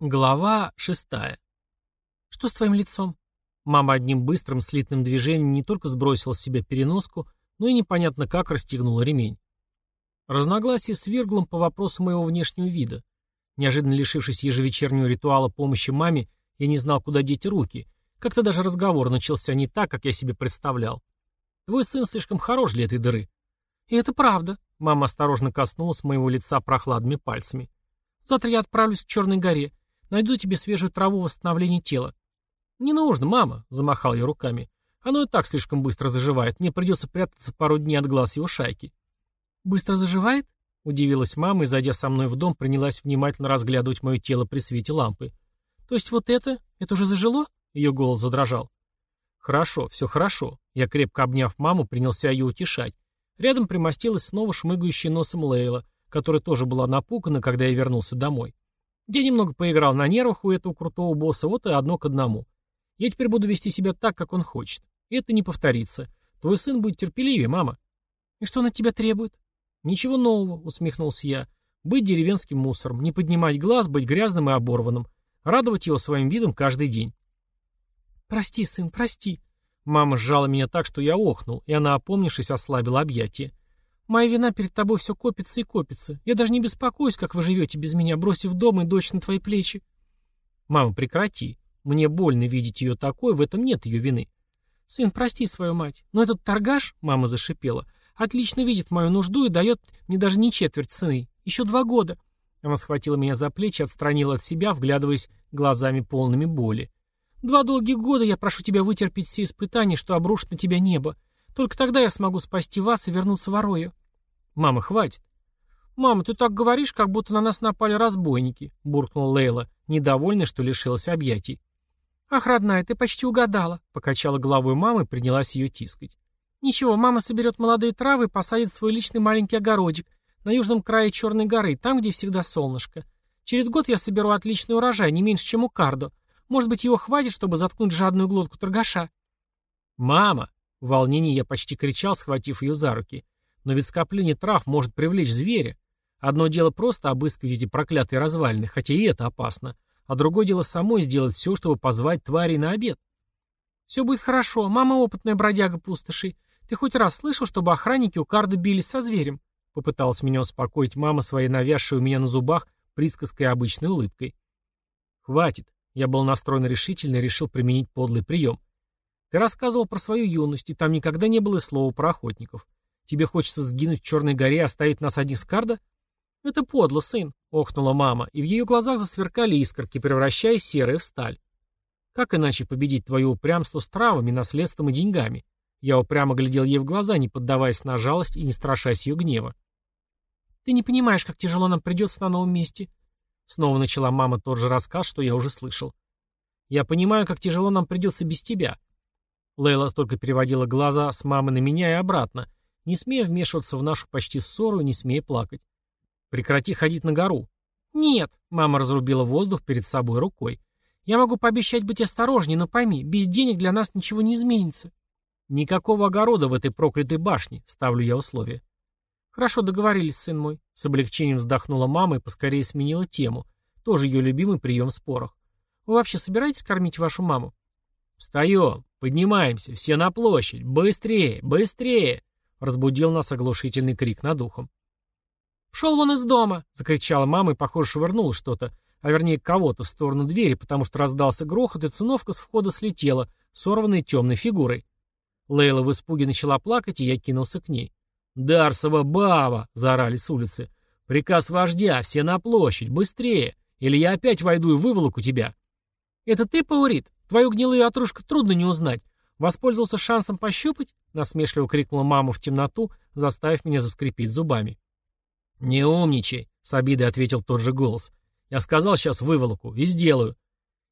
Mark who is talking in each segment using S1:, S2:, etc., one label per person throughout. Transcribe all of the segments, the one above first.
S1: Глава шестая. «Что с твоим лицом?» Мама одним быстрым слитным движением не только сбросила с себя переноску, но и непонятно как расстегнула ремень. Разногласие с Вирглом по вопросу моего внешнего вида. Неожиданно лишившись ежевечернего ритуала помощи маме, я не знал, куда деть руки. Как-то даже разговор начался не так, как я себе представлял. Твой сын слишком хорош для этой дыры. И это правда. Мама осторожно коснулась моего лица прохладными пальцами. Завтра я отправлюсь к Черной горе. Найду тебе свежую траву восстановления тела. Не нужно, мама, замахал я руками. Оно и так слишком быстро заживает. Мне придется прятаться пару дней от глаз его шайки. Быстро заживает? Удивилась мама и, зайдя со мной в дом, принялась внимательно разглядывать мое тело при свете лампы. То есть вот это? Это уже зажило? Ее голос задрожал. Хорошо, все хорошо. Я, крепко обняв маму, принялся ее утешать. Рядом примостилась снова шмыгающая носом Лейла, которая тоже была напугана, когда я вернулся домой. Я немного поиграл на нервах у этого крутого босса, вот и одно к одному. Я теперь буду вести себя так, как он хочет. И это не повторится. Твой сын будет терпеливее, мама. И что он от тебя требует? Ничего нового, усмехнулся я. Быть деревенским мусором, не поднимать глаз, быть грязным и оборванным. Радовать его своим видом каждый день. Прости, сын, прости. Мама сжала меня так, что я охнул, и она, опомнившись, ослабила объятия. Моя вина перед тобой все копится и копится. Я даже не беспокоюсь, как вы живете без меня, бросив дом и дочь на твои плечи. Мама, прекрати. Мне больно видеть ее такой, в этом нет ее вины. Сын, прости свою мать, но этот торгаш, мама зашипела, отлично видит мою нужду и дает мне даже не четверть цены. Еще два года. Она схватила меня за плечи, отстранила от себя, вглядываясь глазами полными боли. Два долгих года я прошу тебя вытерпеть все испытания, что обрушит на тебя небо. Только тогда я смогу спасти вас и вернуться в Орою. Мама, хватит. Мама, ты так говоришь, как будто на нас напали разбойники, буркнула Лейла, недовольная, что лишилась объятий. Ах, родная, ты почти угадала, покачала головой мама и принялась ее тискать. Ничего, мама соберет молодые травы и посадит свой личный маленький огородик на южном крае Черной горы, там, где всегда солнышко. Через год я соберу отличный урожай, не меньше, чем у Кардо. Может быть, его хватит, чтобы заткнуть жадную глотку торгаша?» «Мама!» В волнении я почти кричал, схватив ее за руки. «Но ведь скопление трав может привлечь зверя. Одно дело просто обыскивать эти проклятые развалины, хотя и это опасно. А другое дело самой сделать все, чтобы позвать твари на обед. «Все будет хорошо. Мама опытная бродяга пустоши. Ты хоть раз слышал, чтобы охранники у Карда бились со зверем?» Попыталась меня успокоить мама своей навязшей у меня на зубах присказкой обычной улыбкой. «Хватит. Я был настроен решительно и решил применить подлый прием. Ты рассказывал про свою юность, и там никогда не было слова про охотников. Тебе хочется сгинуть в Черной горе и оставить нас одних с Карда? Это подло, сын, охнула мама, и в ее глазах засверкали искорки, превращая серое в сталь. Как иначе победить твое упрямство с травами, наследством и деньгами? Я упрямо глядел ей в глаза, не поддаваясь на жалость и не страшась ее гнева. Ты не понимаешь, как тяжело нам придется на новом месте. Снова начала мама тот же рассказ, что я уже слышал. «Я понимаю, как тяжело нам придется без тебя». Лейла только переводила глаза с мамы на меня и обратно, не смея вмешиваться в нашу почти ссору и не смея плакать. «Прекрати ходить на гору». «Нет», — мама разрубила воздух перед собой рукой. «Я могу пообещать быть осторожней, но пойми, без денег для нас ничего не изменится». «Никакого огорода в этой проклятой башне», — ставлю я условие. «Хорошо договорились, сын мой», — с облегчением вздохнула мама и поскорее сменила тему. Тоже ее любимый прием в спорах. «Вы вообще собираетесь кормить вашу маму?» «Встаем, поднимаемся, все на площадь, быстрее, быстрее!» Разбудил нас оглушительный крик над ухом. «Пшел вон из дома!» — закричала мама и, похоже, швырнула что-то, а вернее кого-то в сторону двери, потому что раздался грохот, и циновка с входа слетела, сорванной темной фигурой. Лейла в испуге начала плакать, и я кинулся к ней. «Дарсова баба!» — заорали с улицы. «Приказ вождя! Все на площадь! Быстрее! Или я опять войду и выволоку тебя!» «Это ты, Паурит? Твою гнилую отружку трудно не узнать. Воспользовался шансом пощупать?» — насмешливо крикнула мама в темноту, заставив меня заскрипеть зубами. «Не умничай!» — с обидой ответил тот же голос. «Я сказал сейчас выволоку и сделаю».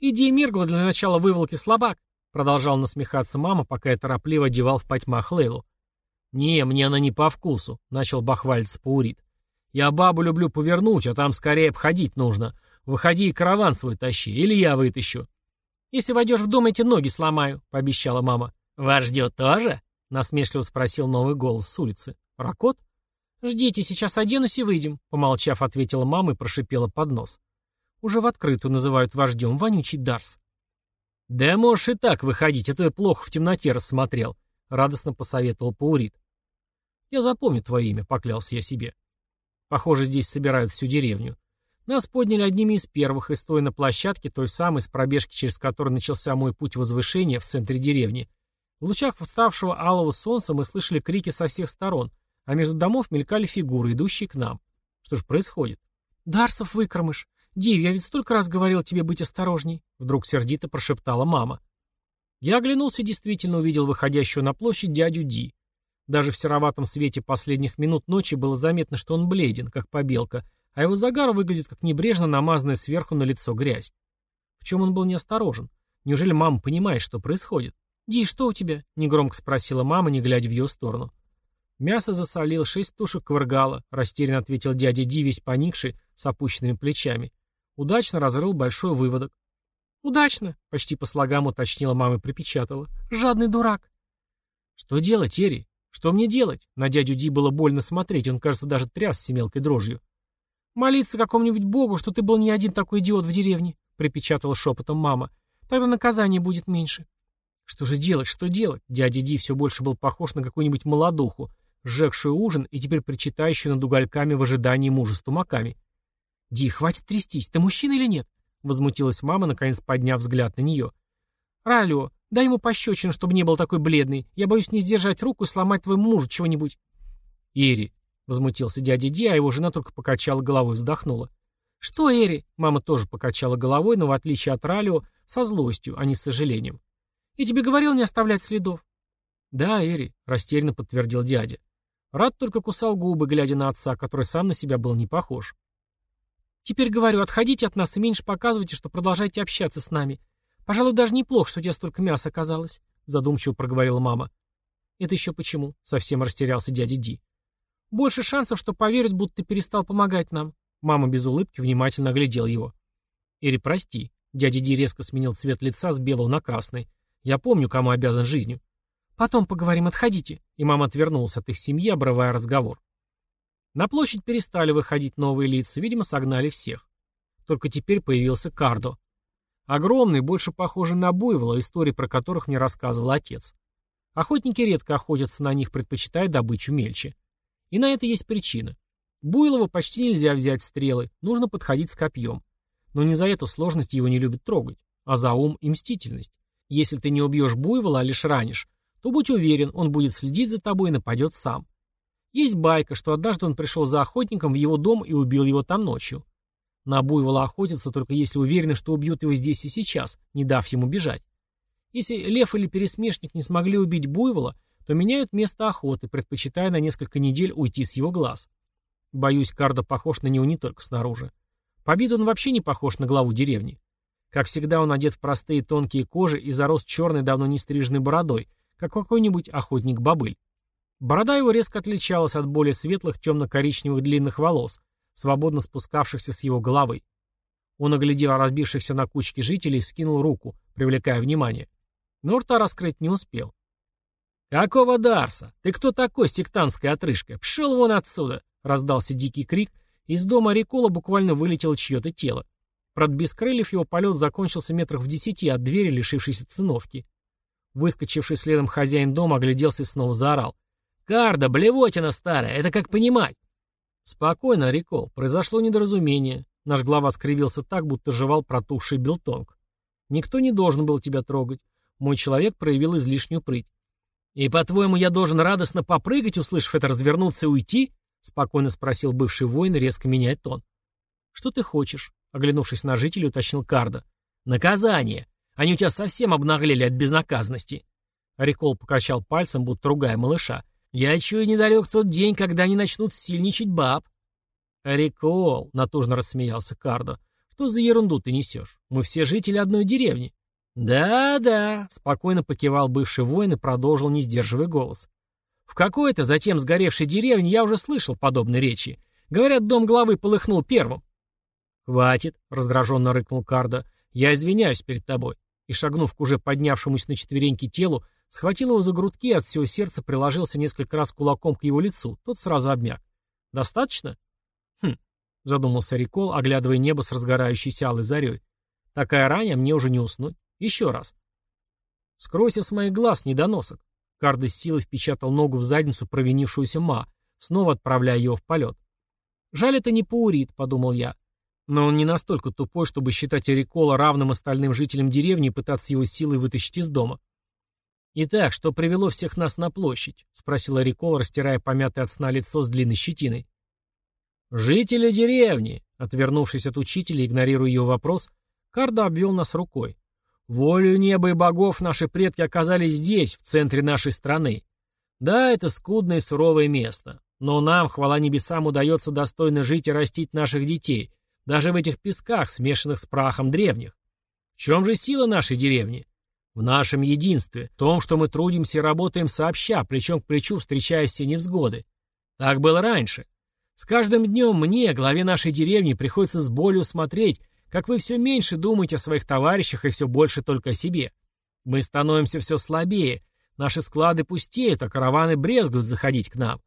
S1: «Иди, Миргла, для начала выволоки слабак!» — продолжал насмехаться мама, пока я торопливо одевал в потьмах Лейлу. «Не, мне она не по вкусу», — начал бахвалиться Паурит. «Я бабу люблю повернуть, а там скорее обходить нужно. Выходи и караван свой тащи, или я вытащу». «Если войдешь в дом, эти ноги сломаю», — пообещала мама. «Вас ждет тоже?» — насмешливо спросил новый голос с улицы. «Ракот?» «Ждите, сейчас оденусь и выйдем», — помолчав, ответила мама и прошипела под нос. «Уже в открытую называют вождем, вонючий Дарс». «Да можешь и так выходить, а то я плохо в темноте рассмотрел», — радостно посоветовал Паурит. «Я запомню твое имя», — поклялся я себе. Похоже, здесь собирают всю деревню. Нас подняли одними из первых, и стоя на площадке, той самой, с пробежки, через которую начался мой путь возвышения в центре деревни, в лучах вставшего алого солнца мы слышали крики со всех сторон, а между домов мелькали фигуры, идущие к нам. Что же происходит? «Дарсов выкромыш! Див, я ведь столько раз говорил тебе быть осторожней!» Вдруг сердито прошептала мама. Я оглянулся и действительно увидел выходящего на площадь дядю Ди. Даже в сероватом свете последних минут ночи было заметно, что он бледен, как побелка, а его загар выглядит как небрежно намазанная сверху на лицо грязь. В чем он был неосторожен? Неужели мама понимает, что происходит? «Ди, что у тебя?» — негромко спросила мама, не глядя в ее сторону. «Мясо засолил, шесть тушек кваргала», — растерянно ответил дядя Ди, весь поникший, с опущенными плечами. Удачно разрыл большой выводок. «Удачно», — почти по слогам уточнила мама и припечатала. «Жадный дурак». «Что делать, Эри? Что мне делать?» На дядю Ди было больно смотреть, он, кажется, даже трясся мелкой дрожью. «Молиться какому-нибудь богу, что ты был не один такой идиот в деревне», — припечатала шепотом мама. «Тогда наказание будет меньше». Что же делать, что делать? Дядя Ди все больше был похож на какую-нибудь молодуху, сжегшую ужин и теперь причитающую над угольками в ожидании мужа с тумаками. «Ди, хватит трястись, ты мужчина или нет?» — возмутилась мама, наконец подняв взгляд на нее. «Ралио, дай ему пощечину, чтобы не был такой бледный. Я боюсь не сдержать руку и сломать твоему мужу чего-нибудь». «Ири», — возмутился дядя Ди, а его жена только покачала головой и вздохнула. «Что, Эри?» — мама тоже покачала головой, но в отличие от Ралио, со злостью, а не с сожалением. «Я тебе говорил не оставлять следов». «Да, Эри», — растерянно подтвердил дядя. Рад только кусал губы, глядя на отца, который сам на себя был не похож. «Теперь говорю, отходите от нас и меньше показывайте, что продолжаете общаться с нами. Пожалуй, даже неплохо, что у тебя столько мяса оказалось», — задумчиво проговорила мама. «Это еще почему?» — совсем растерялся дядя Ди. «Больше шансов, что поверят, будто ты перестал помогать нам». Мама без улыбки внимательно оглядел его. «Эри, прости». Дядя Ди резко сменил цвет лица с белого на красный. «Я помню, кому обязан жизнью». «Потом поговорим, отходите». И мама отвернулась от их семьи, обрывая разговор. На площадь перестали выходить новые лица, видимо, согнали всех. Только теперь появился Кардо. Огромный, больше похожий на буйвола, истории про которых мне рассказывал отец. Охотники редко охотятся на них, предпочитая добычу мельче. И на это есть причина. Буйлова почти нельзя взять в стрелы, нужно подходить с копьем. Но не за эту сложность его не любят трогать, а за ум и мстительность. Если ты не убьешь буйвола, а лишь ранишь, то будь уверен, он будет следить за тобой и нападет сам. Есть байка, что однажды он пришел за охотником в его дом и убил его там ночью. На буйвола охотятся только если уверены, что убьют его здесь и сейчас, не дав ему бежать. Если лев или пересмешник не смогли убить буйвола, то меняют место охоты, предпочитая на несколько недель уйти с его глаз. Боюсь, Кардо похож на него не только снаружи. По виду он вообще не похож на главу деревни. Как всегда, он одет в простые тонкие кожи и зарос черной давно не стриженной бородой, как какой-нибудь охотник-бобыль. Борода его резко отличалась от более светлых темно-коричневых длинных волос, свободно спускавшихся с его головы. Он оглядел разбившихся на кучке жителей и вскинул руку, привлекая внимание. Но рта раскрыть не успел. «Какого Дарса? Ты кто такой, сектантская отрыжка? Пшел вон отсюда!» — раздался дикий крик, и из дома Рикола буквально вылетело чье-то тело. Правда, крыльев его полет закончился метрах в десяти от двери, лишившейся циновки. Выскочивший следом хозяин дома огляделся и снова заорал. «Карда, блевотина старая, это как понимать?» «Спокойно, Рикол, произошло недоразумение». Наш глава скривился так, будто жевал протухший билтонг. «Никто не должен был тебя трогать. Мой человек проявил излишнюю прыть». «И, по-твоему, я должен радостно попрыгать, услышав это, развернуться и уйти?» — спокойно спросил бывший воин, резко меняя тон. «Что ты хочешь?» — оглянувшись на жителей, уточнил Карда. «Наказание! Они у тебя совсем обнаглели от безнаказанности!» Рикол покачал пальцем, будто ругая малыша. Я чую недалек тот день, когда они начнут сильничать баб. Рикол, натужно рассмеялся Кардо. Что за ерунду ты несешь? Мы все жители одной деревни. Да-да, спокойно покивал бывший воин и продолжил, не сдерживая голос. В какой-то затем сгоревшей деревне я уже слышал подобные речи. Говорят, дом главы полыхнул первым. «Хватит», — раздраженно рыкнул Кардо. «Я извиняюсь перед тобой». И, шагнув к уже поднявшемуся на четвереньки телу, Схватил его за грудки, от всего сердца приложился несколько раз кулаком к его лицу, тот сразу обмяк. Достаточно? Хм, задумался Рикол, оглядывая небо с разгорающейся алой зарей. Такая рань, а мне уже не уснуть. Еще раз. Скройся с моих глаз, недоносок. Карда с силой впечатал ногу в задницу провинившуюся Ма, снова отправляя его в полет. «Жаль, это не Паурит», — подумал я. Но он не настолько тупой, чтобы считать Эрикола равным остальным жителям деревни и пытаться его силой вытащить из дома. «Итак, что привело всех нас на площадь?» — спросил Эрикол, растирая помятое от сна лицо с длинной щетиной. «Жители деревни!» — отвернувшись от учителя, игнорируя ее вопрос, Кардо обвел нас рукой. «Волею неба и богов наши предки оказались здесь, в центре нашей страны. Да, это скудное и суровое место, но нам, хвала небесам, удается достойно жить и растить наших детей, даже в этих песках, смешанных с прахом древних. В чем же сила нашей деревни? В нашем единстве, в том, что мы трудимся и работаем сообща, плечом к плечу, встречая все невзгоды. Так было раньше. С каждым днем мне, главе нашей деревни, приходится с болью смотреть, как вы все меньше думаете о своих товарищах и все больше только о себе. Мы становимся все слабее, наши склады пустеют, а караваны брезгуют заходить к нам.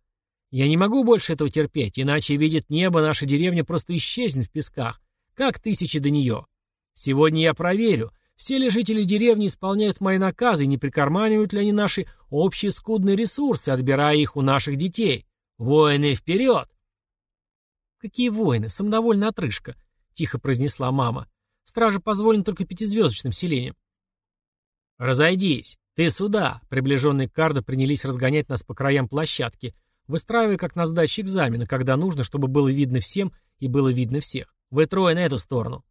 S1: Я не могу больше этого терпеть, иначе, видит небо, наша деревня просто исчезнет в песках, как тысячи до нее. Сегодня я проверю, все ли жители деревни исполняют мои наказы и не прикарманивают ли они наши общие скудные ресурсы, отбирая их у наших детей. Воины вперед! Какие воины? Самодовольная отрыжка, тихо произнесла мама. Стража позволена только пятизвездочным селениям. «Разойдись! Ты сюда!» Приближенные Карда принялись разгонять нас по краям площадки, выстраивая как на сдаче экзамена, когда нужно, чтобы было видно всем и было видно всех. Вы трое на эту сторону.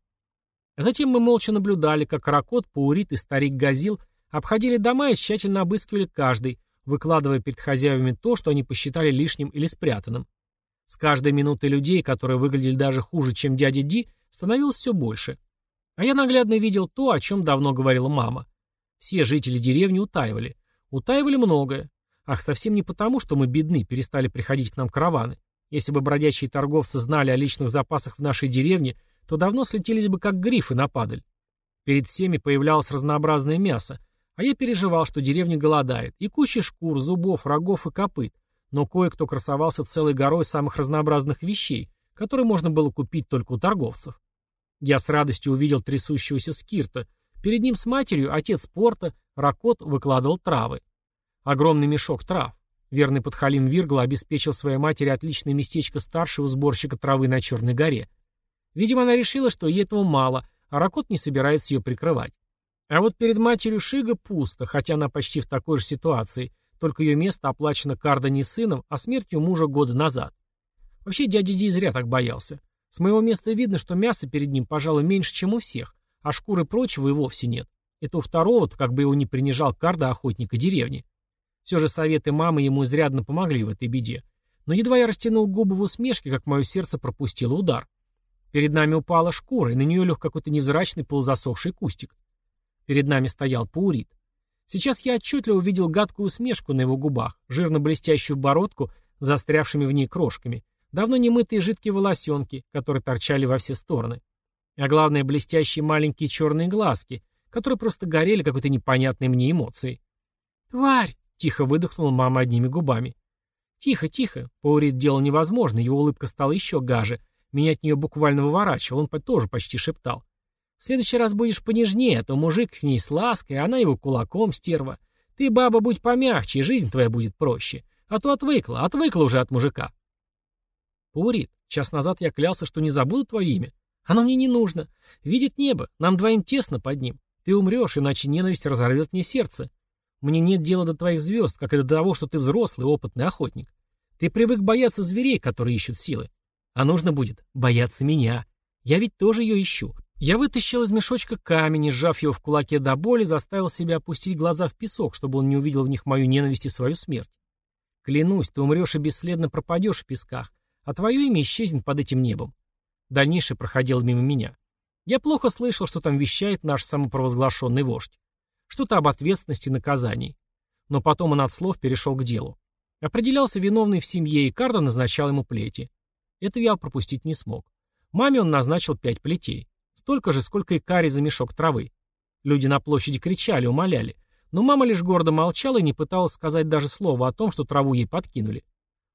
S1: Затем мы молча наблюдали, как Ракот, Паурит и старик Газил обходили дома и тщательно обыскивали каждый, выкладывая перед хозяевами то, что они посчитали лишним или спрятанным. С каждой минутой людей, которые выглядели даже хуже, чем дядя Ди, становилось все больше. А я наглядно видел то, о чем давно говорила мама. Все жители деревни утаивали. Утаивали многое. Ах, совсем не потому, что мы бедны, перестали приходить к нам караваны. Если бы бродячие торговцы знали о личных запасах в нашей деревне, то давно слетелись бы как грифы на падаль. Перед всеми появлялось разнообразное мясо, а я переживал, что деревня голодает, и куча шкур, зубов, рогов и копыт, но кое-кто красовался целой горой самых разнообразных вещей, которые можно было купить только у торговцев. Я с радостью увидел трясущегося скирта. Перед ним с матерью отец порта, Ракот, выкладывал травы. Огромный мешок трав. Верный подхалим Виргла обеспечил своей матери отличное местечко старшего сборщика травы на Черной горе. Видимо, она решила, что ей этого мало, а Ракот не собирается ее прикрывать. А вот перед матерью Шига пусто, хотя она почти в такой же ситуации, только ее место оплачено Карда не сыном, а смертью мужа года назад. Вообще дядя Ди зря так боялся. С моего места видно, что мяса перед ним, пожалуй, меньше, чем у всех, а шкуры прочего и вовсе нет. Это у второго-то, как бы его не принижал Карда охотника деревни. Все же советы мамы ему изрядно помогли в этой беде. Но едва я растянул губы в усмешке, как мое сердце пропустило удар. Перед нами упала шкура, и на нее лег какой-то невзрачный полузасохший кустик. Перед нами стоял Паурит. Сейчас я отчетливо увидел гадкую усмешку на его губах, жирно-блестящую бородку, застрявшими в ней крошками, давно не мытые жидкие волосенки, которые торчали во все стороны. А главное, блестящие маленькие черные глазки, которые просто горели какой-то непонятной мне эмоцией. «Тварь!» Тихо выдохнула мама одними губами. «Тихо, тихо!» Паурит делал невозможно, его улыбка стала еще гаже. Меня от нее буквально выворачивал, он тоже почти шептал. «В следующий раз будешь понежнее, а то мужик с ней с лаской, а она его кулаком, стерва. Ты, баба, будь помягче, жизнь твоя будет проще. А то отвыкла, отвыкла уже от мужика». «Паурит, час назад я клялся, что не забуду твое имя. Оно мне не нужно. Видит небо, нам двоим тесно под ним. Ты умрешь, иначе ненависть разорвет мне сердце. Мне нет дела до твоих звезд, как и до того, что ты взрослый, опытный охотник. Ты привык бояться зверей, которые ищут силы. А нужно будет бояться меня. Я ведь тоже ее ищу. Я вытащил из мешочка камень и, сжав его в кулаке до боли, заставил себя опустить глаза в песок, чтобы он не увидел в них мою ненависть и свою смерть. Клянусь, ты умрешь и бесследно пропадешь в песках, а твое имя исчезнет под этим небом. Дальнейшее проходило мимо меня. Я плохо слышал, что там вещает наш самопровозглашенный вождь. Что-то об ответственности и наказании. Но потом он от слов перешел к делу. Определялся виновный в семье, и Карда назначал ему плети. Это я пропустить не смог. Маме он назначил пять плетей. Столько же, сколько и Кари за мешок травы. Люди на площади кричали, умоляли. Но мама лишь гордо молчала и не пыталась сказать даже слова о том, что траву ей подкинули.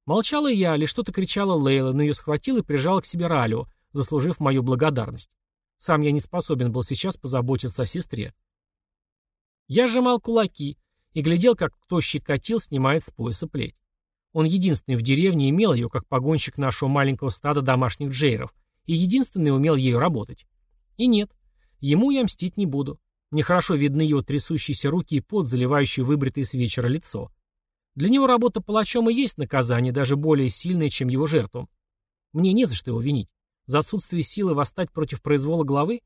S1: Молчала я, лишь что-то кричала Лейла, но ее схватил и прижала к себе Ралио, заслужив мою благодарность. Сам я не способен был сейчас позаботиться о сестре. Я сжимал кулаки и глядел, как тощий катил снимает с пояса плеть. Он единственный в деревне имел ее, как погонщик нашего маленького стада домашних джейров, и единственный умел ею работать. И нет, ему я мстить не буду. Мне хорошо видны его трясущиеся руки и пот, заливающий выбритое с вечера лицо. Для него работа палачом и есть наказание, даже более сильное, чем его жертвам. Мне не за что его винить. За отсутствие силы восстать против произвола главы?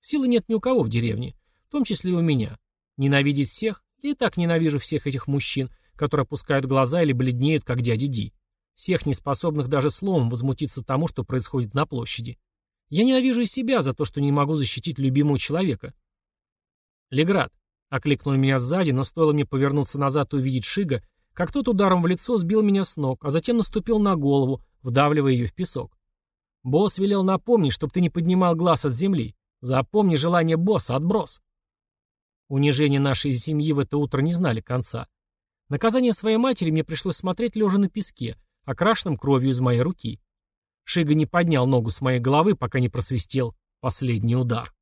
S1: Силы нет ни у кого в деревне, в том числе и у меня. Ненавидеть всех? Я и так ненавижу всех этих мужчин, которые опускают глаза или бледнеют, как дядя Ди. Всех неспособных даже словом возмутиться тому, что происходит на площади. Я ненавижу и себя за то, что не могу защитить любимого человека. Леград. Окликнул меня сзади, но стоило мне повернуться назад и увидеть Шига, как тот ударом в лицо сбил меня с ног, а затем наступил на голову, вдавливая ее в песок. Босс велел напомнить, чтобы ты не поднимал глаз от земли. Запомни желание босса, отброс. Унижение нашей семьи в это утро не знали конца. Наказание своей матери мне пришлось смотреть лежа на песке, окрашенном кровью из моей руки. Шига не поднял ногу с моей головы, пока не просвистел последний удар.